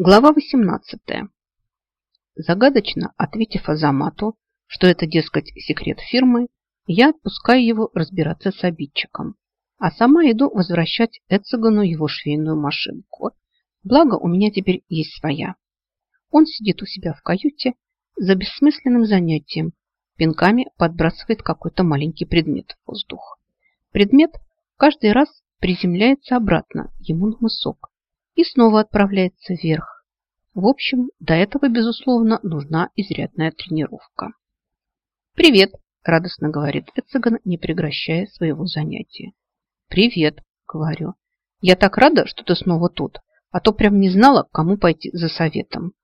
Глава 18. Загадочно ответив Азамату, что это, дескать, секрет фирмы, я отпускаю его разбираться с обидчиком, а сама иду возвращать Эцегану его швейную машинку. Благо, у меня теперь есть своя. Он сидит у себя в каюте за бессмысленным занятием, пинками подбрасывает какой-то маленький предмет в воздух. Предмет каждый раз приземляется обратно ему на мысок и снова отправляется вверх. В общем, до этого, безусловно, нужна изрядная тренировка. «Привет!» – радостно говорит Эцеган, не прекращая своего занятия. «Привет!» – говорю. «Я так рада, что ты снова тут, а то прям не знала, к кому пойти за советом».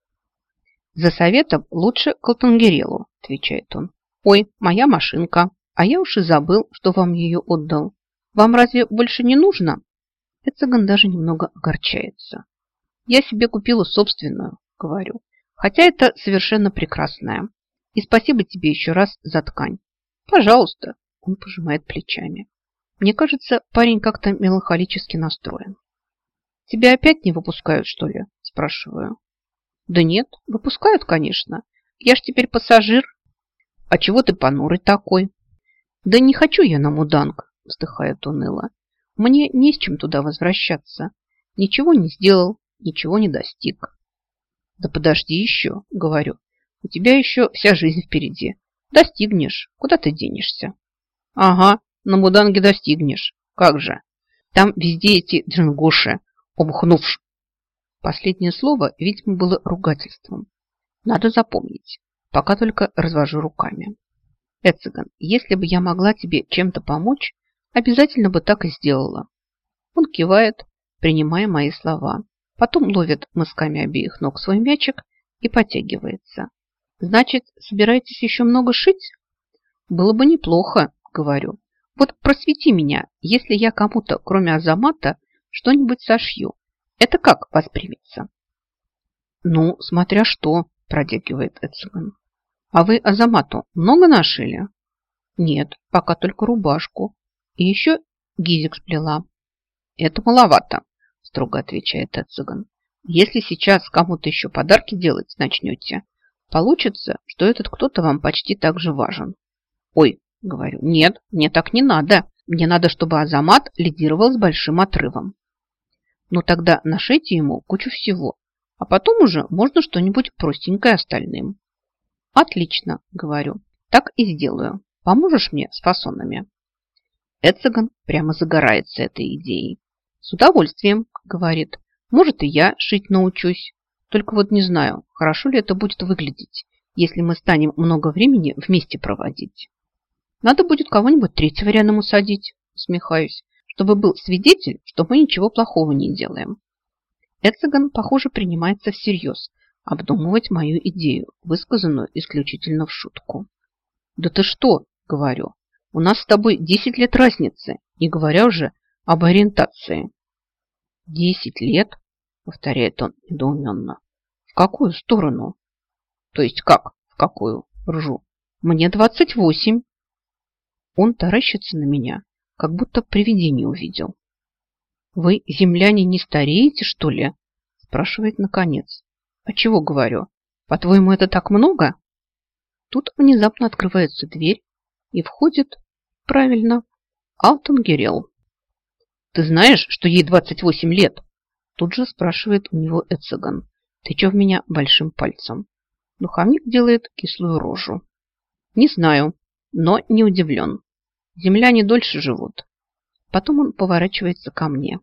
«За советом лучше к Алтангерелу», – отвечает он. «Ой, моя машинка, а я уж и забыл, что вам ее отдал. Вам разве больше не нужно?» Эцеган даже немного огорчается. «Я себе купила собственную», – говорю, «хотя это совершенно прекрасная. И спасибо тебе еще раз за ткань. Пожалуйста, он пожимает плечами. Мне кажется, парень как-то меланхолически настроен. Тебя опять не выпускают, что ли? Спрашиваю. Да нет, выпускают, конечно. Я ж теперь пассажир. А чего ты понурый такой? Да не хочу я на муданг, вздыхает уныло. Мне не с чем туда возвращаться. Ничего не сделал, ничего не достиг. Да подожди еще, говорю. У тебя еще вся жизнь впереди. Достигнешь. Куда ты денешься? Ага, на Муданге достигнешь. Как же? Там везде эти джингуши, обухнувши. Последнее слово, видимо, было ругательством. Надо запомнить. Пока только развожу руками. Эциган, если бы я могла тебе чем-то помочь, обязательно бы так и сделала. Он кивает, принимая мои слова. Потом ловит мысками обеих ног свой мячик и потягивается. Значит, собираетесь еще много шить? Было бы неплохо, говорю. Вот просвети меня, если я кому-то, кроме Азамата, что-нибудь сошью. Это как воспримется? Ну, смотря что, продегивает Эциган. А вы Азамату много нашили? Нет, пока только рубашку. И еще гизик сплела. Это маловато, строго отвечает Эциган. Если сейчас кому-то еще подарки делать начнете, Получится, что этот кто-то вам почти так же важен. Ой, говорю, нет, мне так не надо. Мне надо, чтобы Азамат лидировал с большим отрывом. Ну тогда нашейте ему кучу всего, а потом уже можно что-нибудь простенькое остальным. Отлично, говорю, так и сделаю. Поможешь мне с фасонами? Эцеган прямо загорается этой идеей. С удовольствием, говорит. Может, и я шить научусь. Только вот не знаю, хорошо ли это будет выглядеть, если мы станем много времени вместе проводить. Надо будет кого-нибудь третьего рядом усадить, усмехаюсь, чтобы был свидетель, что мы ничего плохого не делаем. Эцеган, похоже, принимается всерьез обдумывать мою идею, высказанную исключительно в шутку. «Да ты что?» – говорю. «У нас с тобой 10 лет разницы, не говоря уже об ориентации». «Десять лет?» – повторяет он недоуменно какую сторону? То есть как? В какую? Ржу. Мне двадцать восемь. Он таращится на меня, как будто привидение увидел. Вы, земляне, не стареете, что ли? Спрашивает наконец. А чего говорю? По-твоему, это так много? Тут внезапно открывается дверь и входит, правильно, Алтон Герел. Ты знаешь, что ей 28 лет? Тут же спрашивает у него Эцеган в меня большим пальцем. Духовник делает кислую рожу. Не знаю, но не удивлен. Земляне дольше живут. Потом он поворачивается ко мне.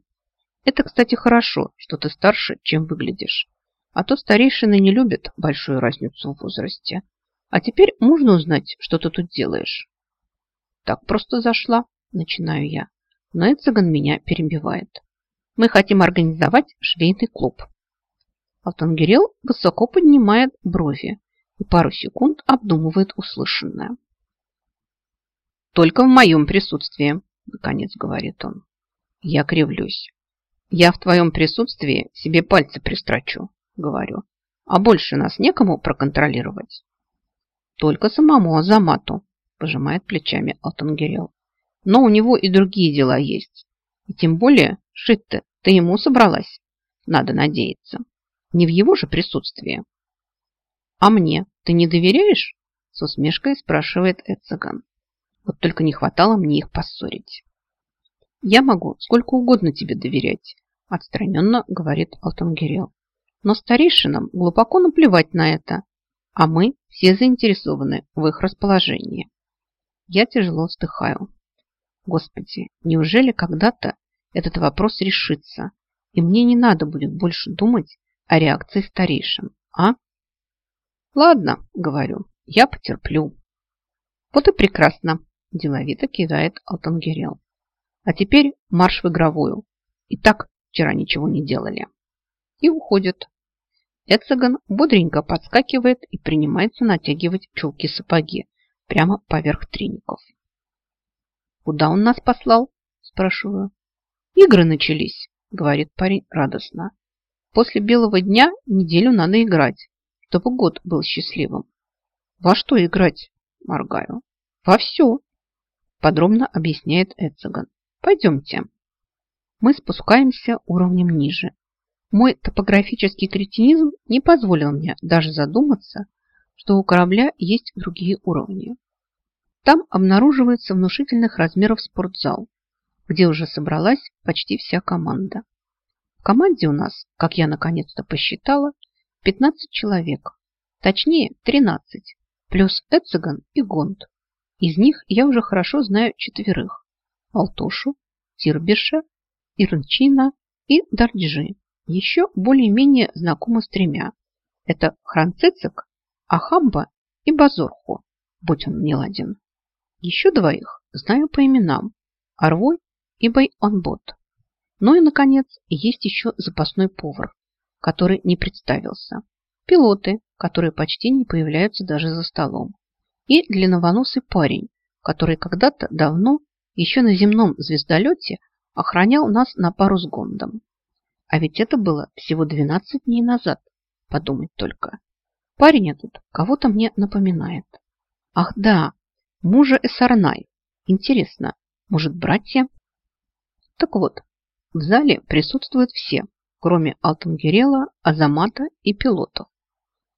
Это, кстати, хорошо, что ты старше, чем выглядишь. А то старейшины не любят большую разницу в возрасте. А теперь можно узнать, что ты тут делаешь? Так просто зашла, начинаю я. Но Эцеган меня перебивает. Мы хотим организовать швейный клуб. Алтангерел высоко поднимает брови и пару секунд обдумывает услышанное. «Только в моем присутствии», – наконец говорит он. Я кривлюсь. «Я в твоем присутствии себе пальцы пристрочу», – говорю. «А больше нас некому проконтролировать». «Только самому Азамату», – пожимает плечами Алтангерел. «Но у него и другие дела есть. И тем более, шить-то ты ему собралась, надо надеяться». Не в его же присутствии. А мне ты не доверяешь? С усмешкой спрашивает Эцеган. Вот только не хватало мне их поссорить. Я могу сколько угодно тебе доверять, отстраненно говорит Алтангерел. Но старейшинам глубоко наплевать на это, а мы все заинтересованы в их расположении. Я тяжело вздыхаю. Господи, неужели когда-то этот вопрос решится, и мне не надо будет больше думать о реакции старейшин, а? Ладно, говорю, я потерплю. Вот и прекрасно, деловито кидает Алтангерел. А теперь марш в игровую. И так вчера ничего не делали. И уходит. Эцеган бодренько подскакивает и принимается натягивать чулки-сапоги прямо поверх треников. «Куда он нас послал?» – спрашиваю. «Игры начались», – говорит парень радостно. «После белого дня неделю надо играть, чтобы год был счастливым». «Во что играть?» – моргаю. «Во все», – подробно объясняет Эцеган. «Пойдемте». Мы спускаемся уровнем ниже. Мой топографический кретинизм не позволил мне даже задуматься, что у корабля есть другие уровни. Там обнаруживается внушительных размеров спортзал, где уже собралась почти вся команда. В команде у нас, как я наконец-то посчитала, 15 человек. Точнее, 13, плюс Эцеган и Гонд. Из них я уже хорошо знаю четверых. Алтошу, Тирбиша, Ирнчина и Дарджи. Еще более-менее знакомы с тремя. Это Хранцицик, Ахамба и Базорху, будь он не ладен. Еще двоих знаю по именам – Арвой и Байонбот. Ну и, наконец, есть еще запасной повар, который не представился. Пилоты, которые почти не появляются даже за столом. И длинновоносый парень, который когда-то давно, еще на земном звездолете, охранял нас на пару с Гондом. А ведь это было всего 12 дней назад, подумать только. Парень этот кого-то мне напоминает. Ах да, мужа Эсарнай. Интересно, может, братья? Так вот, в зале присутствуют все, кроме Алтангерела, Азамата и пилотов.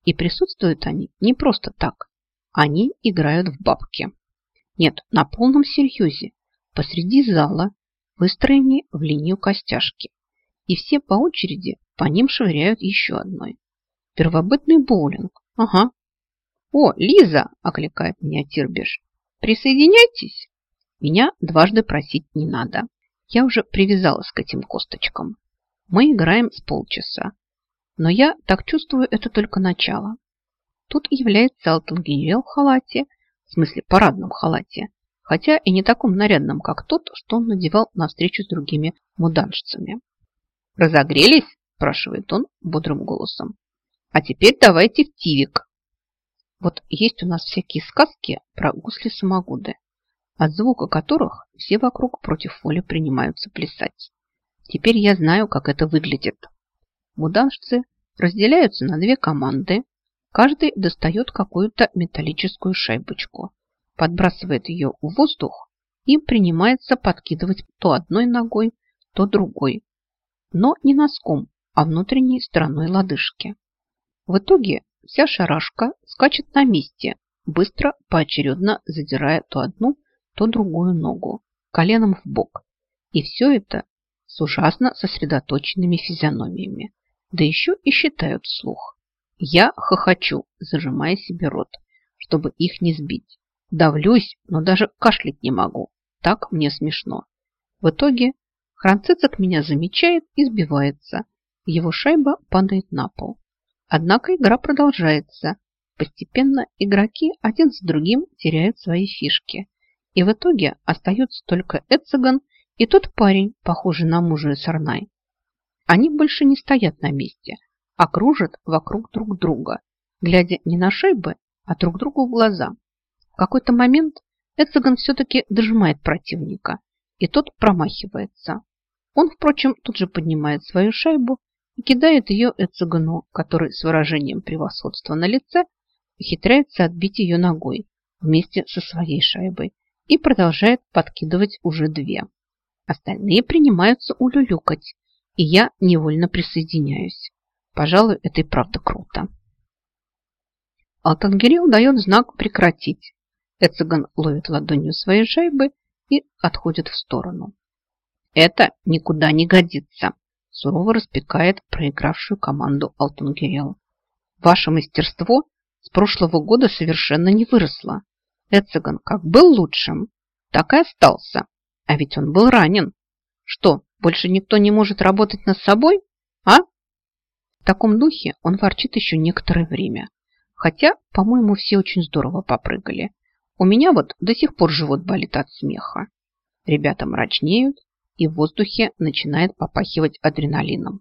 И присутствуют они не просто так. Они играют в бабки. Нет, на полном серьезе. Посреди зала выстроены в линию костяшки. И все по очереди по ним швыряют еще одной. Первобытный боулинг. Ага. «О, Лиза!» – окликает меня Тирбиш. Присоединяйтесь. Меня дважды просить не надо. Я уже привязалась к этим косточкам. Мы играем с полчаса. Но я так чувствую, это только начало. Тут является Алтангенерел в халате, в смысле парадном халате, хотя и не таком нарядном, как тот, что он надевал на встречу с другими муданшцами. «Разогрелись?» – спрашивает он бодрым голосом. «А теперь давайте в тивик. Вот есть у нас всякие сказки про гусли-самогуды, от звука которых все вокруг против воли принимаются плясать. Теперь я знаю, как это выглядит. Муданшцы разделяются на две команды. Каждый достает какую-то металлическую шайбочку, подбрасывает ее в воздух и принимается подкидывать то одной ногой, то другой. Но не носком, а внутренней стороной лодыжки. В итоге Вся шарашка скачет на месте, быстро, поочередно задирая то одну, то другую ногу, коленом в бок. И все это с ужасно сосредоточенными физиономиями. Да еще и считают вслух. Я хохочу, зажимая себе рот, чтобы их не сбить. Давлюсь, но даже кашлять не могу. Так мне смешно. В итоге Хранцицик меня замечает и сбивается. Его шайба падает на пол. Однако игра продолжается. Постепенно игроки один за другим теряют свои фишки. И в итоге остается только Эцеган и тот парень, похожий на мужа Сарнай. Они больше не стоят на месте, а кружат вокруг друг друга, глядя не на шайбы, а друг другу в глаза. В какой-то момент Эцеган все-таки дожимает противника, и тот промахивается. Он, впрочем, тут же поднимает свою шайбу и кидает ее Эцегану, который с выражением превосходства на лице ухитряется отбить ее ногой вместе со своей шайбой и продолжает подкидывать уже две. Остальные принимаются улюлюкать, и я невольно присоединяюсь. Пожалуй, это и правда круто. Алтангирил дает знак «прекратить». Эциган ловит ладонью своей шайбы и отходит в сторону. «Это никуда не годится», – сурово распекает проигравшую команду Алтангирел. «Ваше мастерство с прошлого года совершенно не выросло. Эциган как был лучшим, так и остался. А ведь он был ранен. Что, больше никто не может работать над собой? А?» В таком духе он ворчит еще некоторое время. Хотя, по-моему, все очень здорово попрыгали. У меня вот до сих пор живот болит от смеха. Ребята мрачнеют, и в воздухе начинает попахивать адреналином.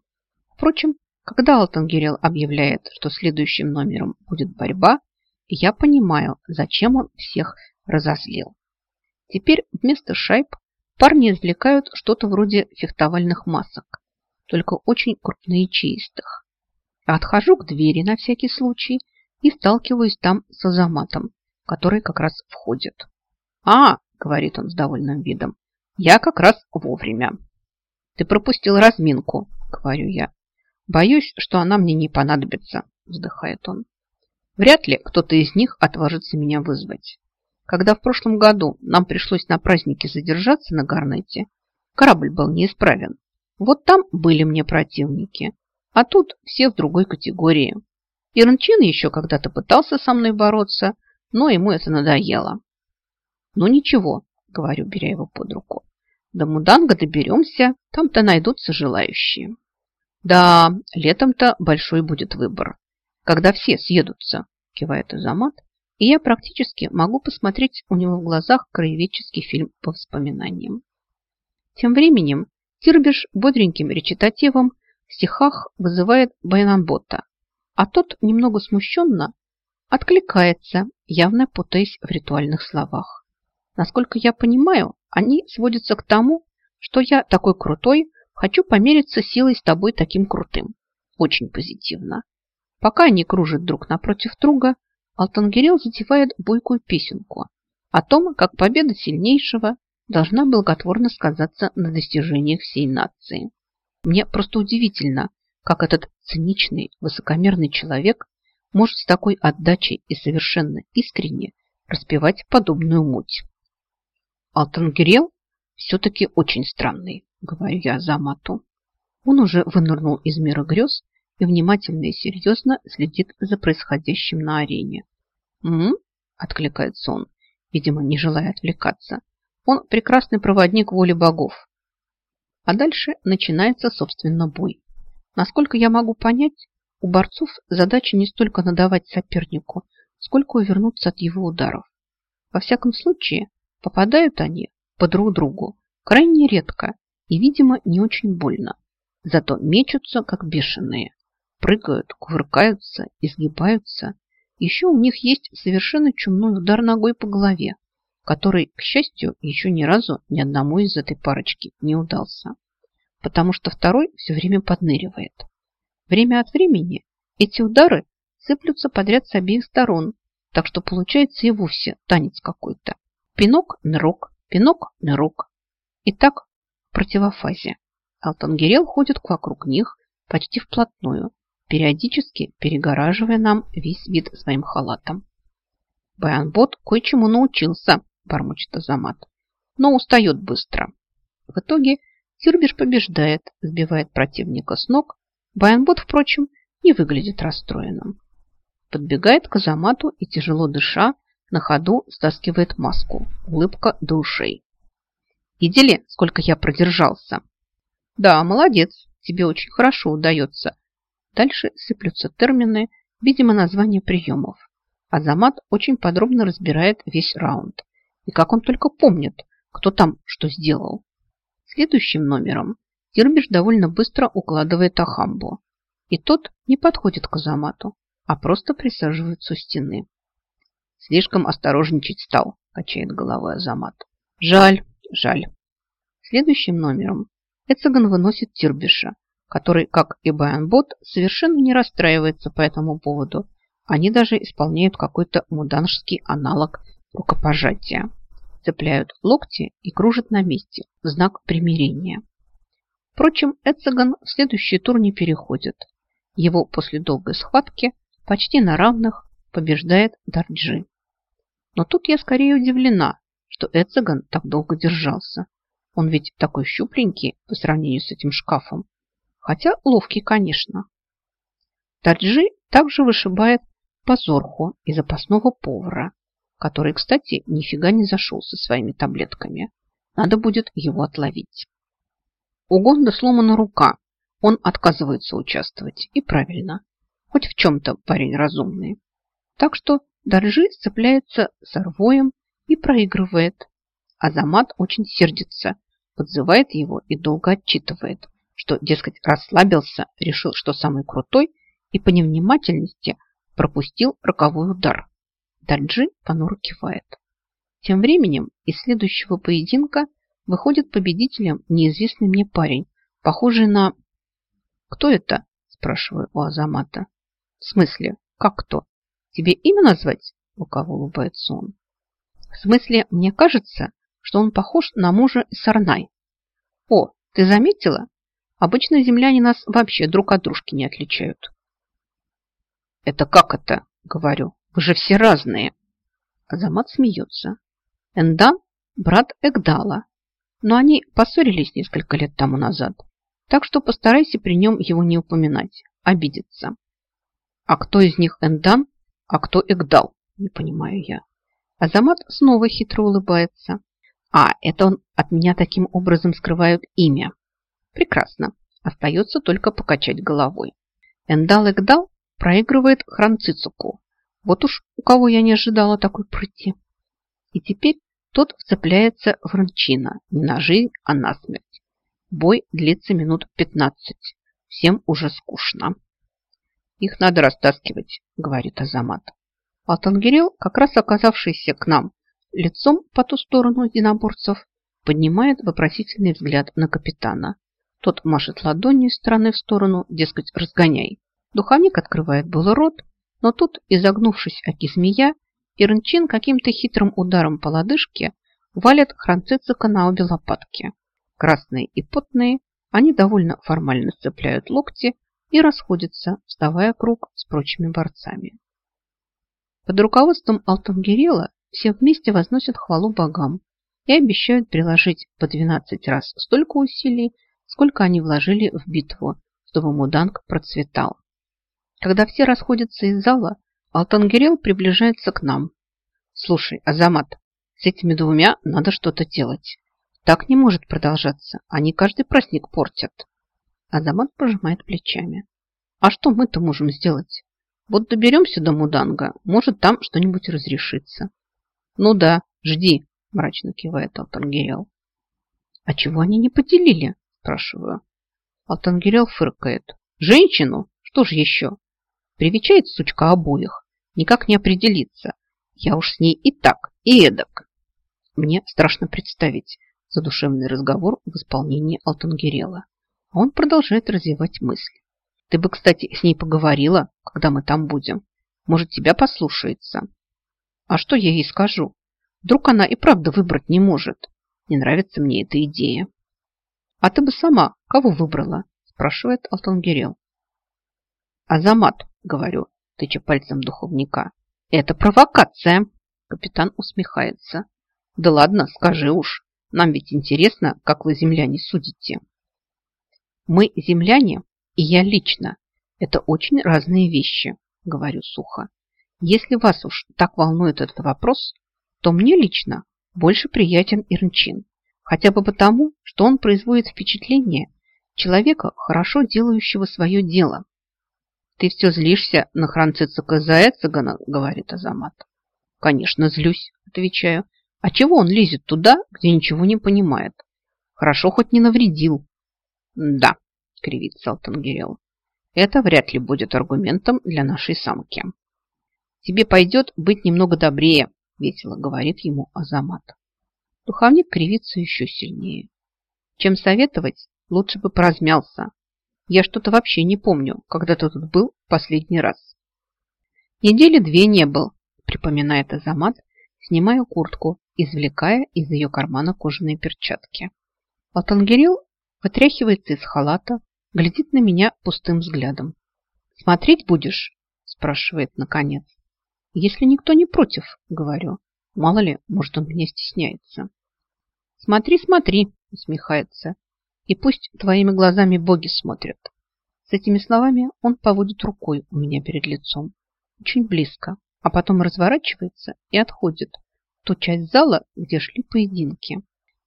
Впрочем, когда Алтангерел объявляет, что следующим номером будет борьба, я понимаю, зачем он всех разозлил. Теперь вместо шайб парни извлекают что-то вроде фехтовальных масок, только очень крупные чистых. Отхожу к двери на всякий случай и сталкиваюсь там с Азаматом, который как раз входит. «А!» – говорит он с довольным видом. «Я как раз вовремя». «Ты пропустил разминку», – говорю я. «Боюсь, что она мне не понадобится», – вздыхает он. «Вряд ли кто-то из них отважится меня вызвать. Когда в прошлом году нам пришлось на празднике задержаться на Гарнете, корабль был неисправен. Вот там были мне противники, а тут все в другой категории. Ирнчин еще когда-то пытался со мной бороться, но ему это надоело. Ну ничего, говорю, беря его под руку. До Муданга доберемся, там-то найдутся желающие. Да, летом-то большой будет выбор. Когда все съедутся, кивает Азамат, и я практически могу посмотреть у него в глазах краеведческий фильм по воспоминаниям. Тем временем Тирбиш бодреньким речитативом в стихах вызывает Байнанбота, а тот немного смущенно откликается, явно путаясь в ритуальных словах. Насколько я понимаю, они сводятся к тому, что я такой крутой, хочу помериться силой с тобой таким крутым. Очень позитивно. Пока они кружат друг напротив друга, Алтангирел затевает бойкую песенку о том, как победа сильнейшего должна благотворно сказаться на достижениях всей нации. Мне просто удивительно, как этот циничный, высокомерный человек может с такой отдачей и совершенно искренне распевать подобную муть. Алтангирел все-таки очень странный, говорю я Замату. Он уже вынырнул из мира грез и внимательно и серьезно следит за происходящим на арене. «М?», -м откликается он, видимо, не желая отвлекаться. Он прекрасный проводник воли богов. А дальше начинается, собственно, бой. Насколько я могу понять, у борцов задача не столько надавать сопернику, сколько увернуться от его ударов. Во всяком случае, попадают они по друг другу крайне редко и, видимо, не очень больно. Зато мечутся, как бешеные. Прыгают, кувыркаются, изгибаются. Еще у них есть совершенно чумной удар ногой по голове, который, к счастью, еще ни разу ни одному из этой парочки не удался. Потому что второй все время подныривает. Время от времени эти удары сыплются подряд с обеих сторон, так что получается и вовсе танец какой-то. Пинок-нырок, пинок-нырок. И так в противофазе. Алтангерел ходит вокруг них почти вплотную, периодически перегораживая нам весь вид своим халатом. Баянбот кое-чему научился, бормочет Азамат, но устает быстро. В итоге Тирбиш побеждает, сбивает противника с ног Баянбот, впрочем, не выглядит расстроенным. Подбегает к Азамату и, тяжело дыша, на ходу стаскивает маску. Улыбка до ушей. Видели, сколько я продержался? Да, молодец, тебе очень хорошо удается. Дальше сыплются термины, видимо, названия приемов. Азамат очень подробно разбирает весь раунд. И как он только помнит, кто там что сделал. Следующим номером Тирбиш довольно быстро укладывает Ахамбу. И тот не подходит к Азамату, а просто присаживается у стены. Слишком осторожничать стал, качает головой Азамат. Жаль, жаль. Следующим номером Эцеган выносит Тирбиша, который, как и Баянбот, совершенно не расстраивается по этому поводу. Они даже исполняют какой-то муданжский аналог рукопожатия. Цепляют локти и кружат на месте знак примирения. Впрочем, Эцеган в следующий тур не переходит. Его после долгой схватки почти на равных побеждает Дарджи. Но тут я скорее удивлена, что Эцеган так долго держался. Он ведь такой щупленький по сравнению с этим шкафом. Хотя ловкий, конечно. Дарджи также вышибает позорху и запасного повара, который, кстати, нифига не зашел со своими таблетками. Надо будет его отловить. У Гонда сломана рука. Он отказывается участвовать. И правильно. Хоть в чем-то парень разумный. Так что Даржи сцепляется с Арвоем и проигрывает. Азамат очень сердится, подзывает его и долго отчитывает, что, дескать, расслабился, решил, что самый крутой, и по невнимательности пропустил роковой удар. Дарджи понуро кивает. Тем временем из следующего поединка выходит победителем неизвестный мне парень, похожий на... «Кто это?» – спрашиваю у Азамата. «В смысле? Как кто? Тебе имя назвать?» – лукаво улыбается он. «В смысле, мне кажется, что он похож на мужа Сарнай. О, ты заметила? Обычно земляне нас вообще друг от дружки не отличают». «Это как это?» – говорю. «Вы же все разные!» Азамат смеется. Эндан – брат Эгдала, но они поссорились несколько лет тому назад, так что постарайся при нем его не упоминать, обидеться. А кто из них Эндан, а кто Эгдал, не понимаю я. Азамат снова хитро улыбается. А, это он от меня таким образом скрывает имя. Прекрасно. Остается только покачать головой. Эндал Эгдал проигрывает Хранцицуку. Вот уж у кого я не ожидала такой прыти. И теперь тот вцепляется в Ранчина не на жизнь, а на смерть. Бой длится минут пятнадцать. Всем уже скучно. Их надо растаскивать, говорит Азамат. Алтангирел, как раз оказавшийся к нам лицом по ту сторону единоборцев, поднимает вопросительный взгляд на капитана. Тот машет ладонью из стороны в сторону, дескать, разгоняй. Духовник открывает было рот, но тут, изогнувшись оки змея, Ирнчин каким-то хитрым ударом по лодыжке валят Хранцицика на обе лопатки. Красные и потные, они довольно формально сцепляют локти и расходятся, вставая круг с прочими борцами. Под руководством Алтангерела все вместе возносят хвалу богам и обещают приложить по 12 раз столько усилий, сколько они вложили в битву, чтобы Муданг процветал. Когда все расходятся из зала, Алтангирел приближается к нам. Слушай, Азамат, с этими двумя надо что-то делать. Так не может продолжаться. Они каждый праздник портят. Азамат пожимает плечами. А что мы-то можем сделать? Вот доберемся до Муданга, может, там что-нибудь разрешится. Ну да, жди, мрачно кивает Алтангирел. А чего они не поделили? Спрашиваю. Алтангирел фыркает. Женщину? Что ж еще? Привечает сучка обоих никак не определиться. Я уж с ней и так, и эдак. Мне страшно представить задушевный разговор в исполнении Алтангерела. Он продолжает развивать мысли. Ты бы, кстати, с ней поговорила, когда мы там будем. Может, тебя послушается. А что я ей скажу? Вдруг она и правда выбрать не может. Не нравится мне эта идея. А ты бы сама кого выбрала? Спрашивает Алтангерел. Азамат, говорю, тыча пальцем духовника. Это провокация. Капитан усмехается. Да ладно, скажи уж. Нам ведь интересно, как вы, земляне, судите. Мы, земляне, и я лично, это очень разные вещи, говорю сухо. Если вас уж так волнует этот вопрос, то мне лично больше приятен Ирнчин. Хотя бы потому, что он производит впечатление человека, хорошо делающего свое дело, ты все злишься на Хранцицика Заэцигана, говорит Азамат. Конечно, злюсь, отвечаю. А чего он лезет туда, где ничего не понимает? Хорошо хоть не навредил. Да, кривит Салтангирел. Это вряд ли будет аргументом для нашей самки. Тебе пойдет быть немного добрее, весело говорит ему Азамат. Духовник кривится еще сильнее. Чем советовать, лучше бы поразмялся. Я что-то вообще не помню, когда ты тут был в последний раз. Недели две не был, припоминает Азамат, снимая куртку, извлекая из ее кармана кожаные перчатки. Алтангирил вытряхивается из халата, глядит на меня пустым взглядом. Смотреть будешь? Спрашивает наконец. Если никто не против, говорю. Мало ли, может, он меня стесняется. Смотри, смотри, усмехается. И пусть твоими глазами боги смотрят. С этими словами он поводит рукой у меня перед лицом. Очень близко, а потом разворачивается и отходит ту часть зала, где шли поединки.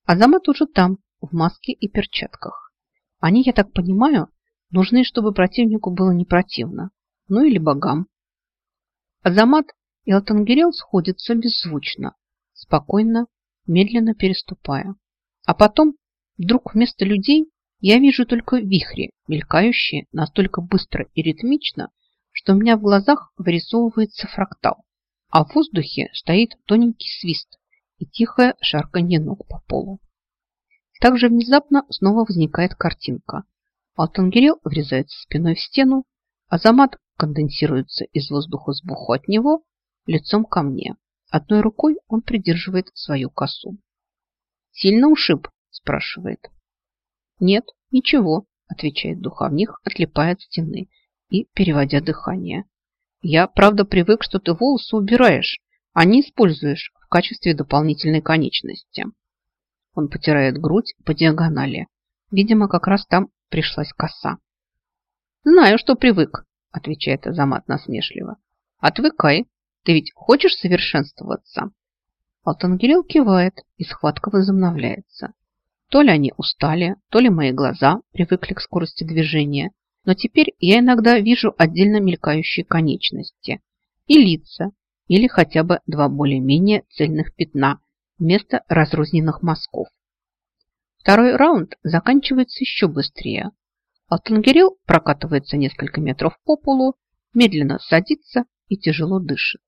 Азамат уже там, в маске и перчатках. Они, я так понимаю, нужны, чтобы противнику было не противно. Ну или богам. Азамат и Алтангирел сходятся беззвучно, спокойно, медленно переступая. А потом вдруг вместо людей я вижу только вихри, мелькающие настолько быстро и ритмично, что у меня в глазах вырисовывается фрактал, а в воздухе стоит тоненький свист и тихое шарканье ног по полу. Также внезапно снова возникает картинка. Алтангирел врезается спиной в стену, Азамат конденсируется из воздуха сбоку от него, лицом ко мне. Одной рукой он придерживает свою косу. «Сильно ушиб?» – спрашивает. «Нет, ничего», – отвечает духовник, отлипая от стены и переводя дыхание. «Я, правда, привык, что ты волосы убираешь, а не используешь в качестве дополнительной конечности». Он потирает грудь по диагонали. Видимо, как раз там пришлась коса. «Знаю, что привык», – отвечает Азамат насмешливо. «Отвыкай. Ты ведь хочешь совершенствоваться?» Алтангирел кивает, и схватка возобновляется. То ли они устали, то ли мои глаза привыкли к скорости движения, но теперь я иногда вижу отдельно мелькающие конечности и лица, или хотя бы два более-менее цельных пятна вместо разрозненных мазков. Второй раунд заканчивается еще быстрее. Алтангирел прокатывается несколько метров по полу, медленно садится и тяжело дышит.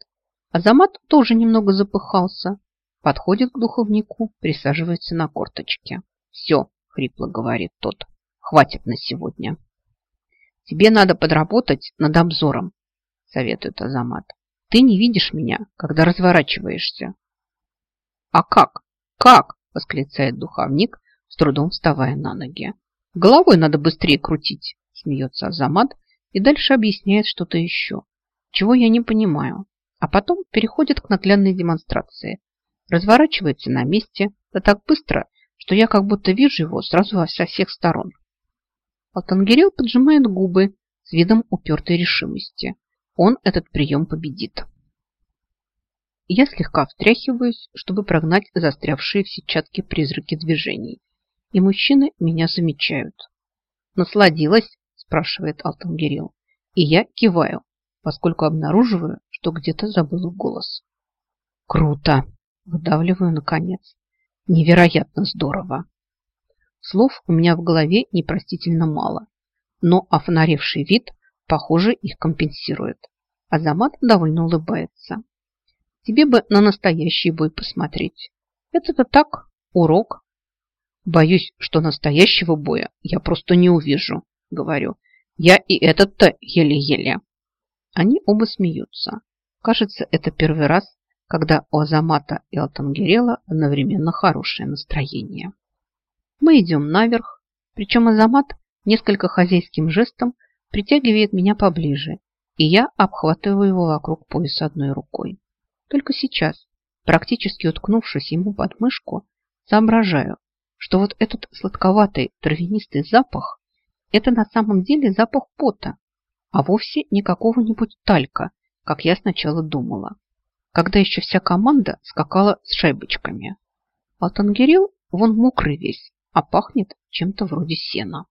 Азамат тоже немного запыхался, подходит к духовнику, присаживается на корточке. «Все», — хрипло говорит тот, — «хватит на сегодня». «Тебе надо подработать над обзором», — советует Азамат. «Ты не видишь меня, когда разворачиваешься». «А как? Как?» – восклицает духовник, с трудом вставая на ноги. «Головой надо быстрее крутить», – смеется Азамат и дальше объясняет что-то еще, чего я не понимаю, а потом переходит к наглядной демонстрации. Разворачивается на месте, да так быстро, что я как будто вижу его сразу со всех сторон. Алтангирел поджимает губы с видом упертой решимости. Он этот прием победит. Я слегка встряхиваюсь, чтобы прогнать застрявшие в сетчатке призраки движений. И мужчины меня замечают. «Насладилась?» – спрашивает Алтангирил. И я киваю, поскольку обнаруживаю, что где-то забыла голос. «Круто!» – выдавливаю наконец. «Невероятно здорово!» Слов у меня в голове непростительно мало, но офонаревший вид, похоже, их компенсирует. Азамат довольно улыбается. Тебе бы на настоящий бой посмотреть. Это-то так, урок. Боюсь, что настоящего боя я просто не увижу, говорю. Я и этот-то еле-еле. Они оба смеются. Кажется, это первый раз, когда у Азамата и Алтангерела одновременно хорошее настроение. Мы идем наверх, причем Азамат несколько хозяйским жестом притягивает меня поближе, и я обхватываю его вокруг пояса одной рукой. Только сейчас, практически уткнувшись ему под мышку, соображаю, что вот этот сладковатый травянистый запах – это на самом деле запах пота, а вовсе не какого-нибудь талька, как я сначала думала, когда еще вся команда скакала с шайбочками. Алтангирел вон мокрый весь, а пахнет чем-то вроде сена.